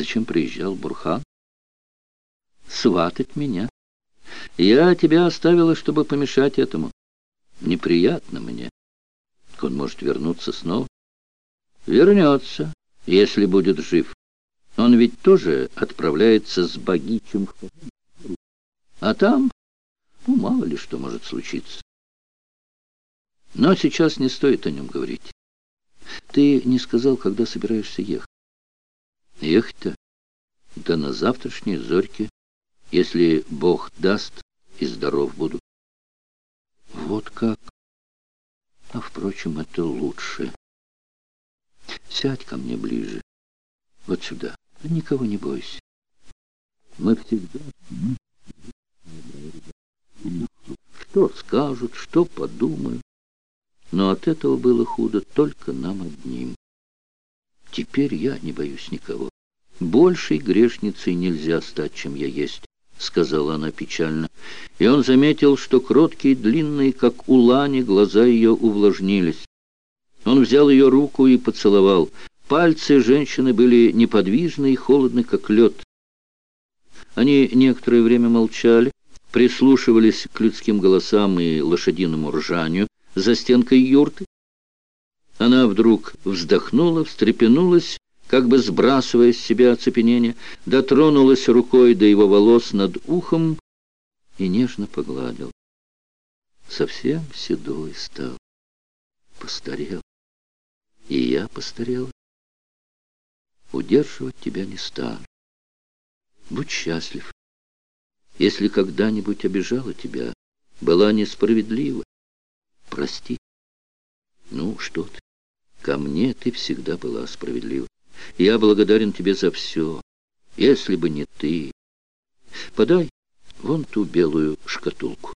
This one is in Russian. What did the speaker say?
Зачем приезжал Бурхан? Сватать меня. Я тебя оставила, чтобы помешать этому. Неприятно мне. Он может вернуться снова. Вернется, если будет жив. Он ведь тоже отправляется с Богичем в А там, ну, мало ли что может случиться. Но сейчас не стоит о нем говорить. Ты не сказал, когда собираешься ехать. Ехать-то? Да на завтрашние зорьки, если Бог даст и здоров буду. Вот как. А, впрочем, это лучше. Сядь ко мне ближе. Вот сюда. Никого не бойся. Мы всегда... Что скажут, что подумают. Но от этого было худо только нам одним. Теперь я не боюсь никого. Большей грешницей нельзя стать, чем я есть, сказала она печально. И он заметил, что кроткие, длинные, как у лани, глаза ее увлажнились. Он взял ее руку и поцеловал. Пальцы женщины были неподвижны и холодны, как лед. Они некоторое время молчали, прислушивались к людским голосам и лошадиному ржанию за стенкой юрты. Она вдруг вздохнула, встрепенулась, как бы сбрасывая с себя оцепенение, дотронулась рукой до его волос над ухом и нежно погладил. Совсем седой стал, постарел. И я постарел. Удерживать тебя не стану. Будь счастлив. Если когда-нибудь обижала тебя, была несправедлива, прости. Ну, что ты? Ко мне ты всегда была справедлива. Я благодарен тебе за все. Если бы не ты... Подай вон ту белую шкатулку.